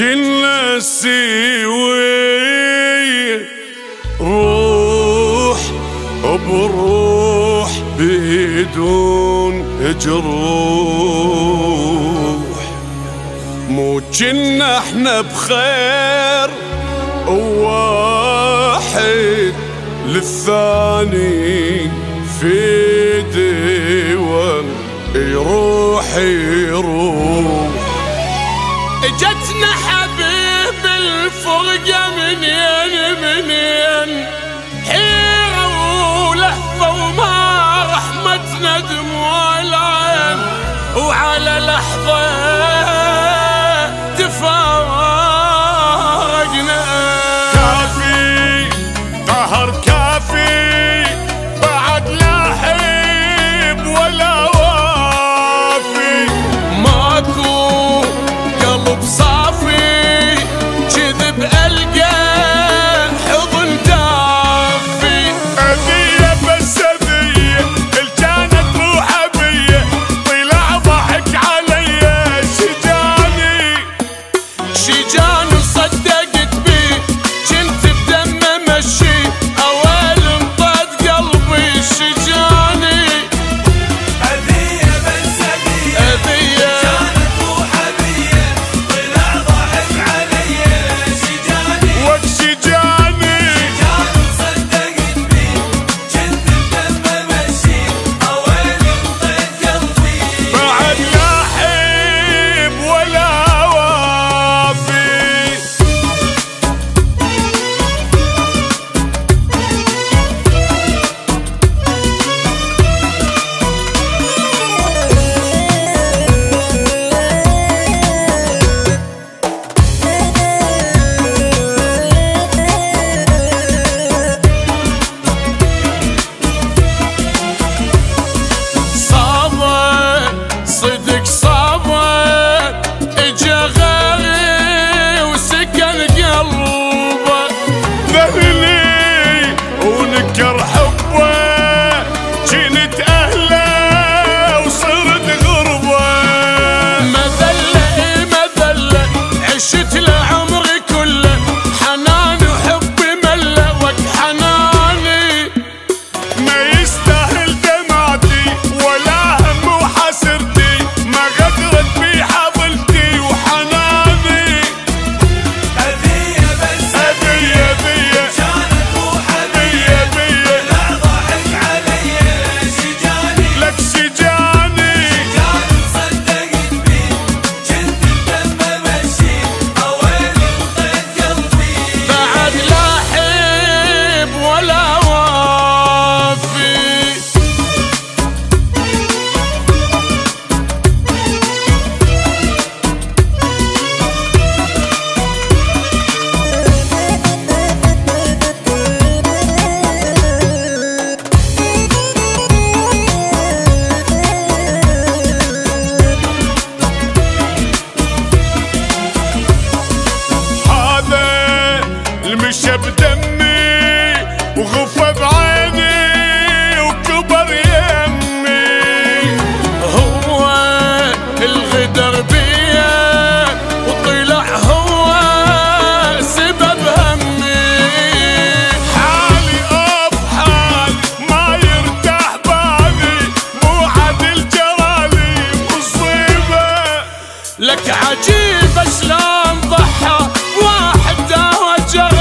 كنا سوية روح بروح بدون جروح. مو كنا إحنا بخير واحد للثاني في ديوان يروح يروح. اجتنا أجيب أسلام ضحى واحد توجه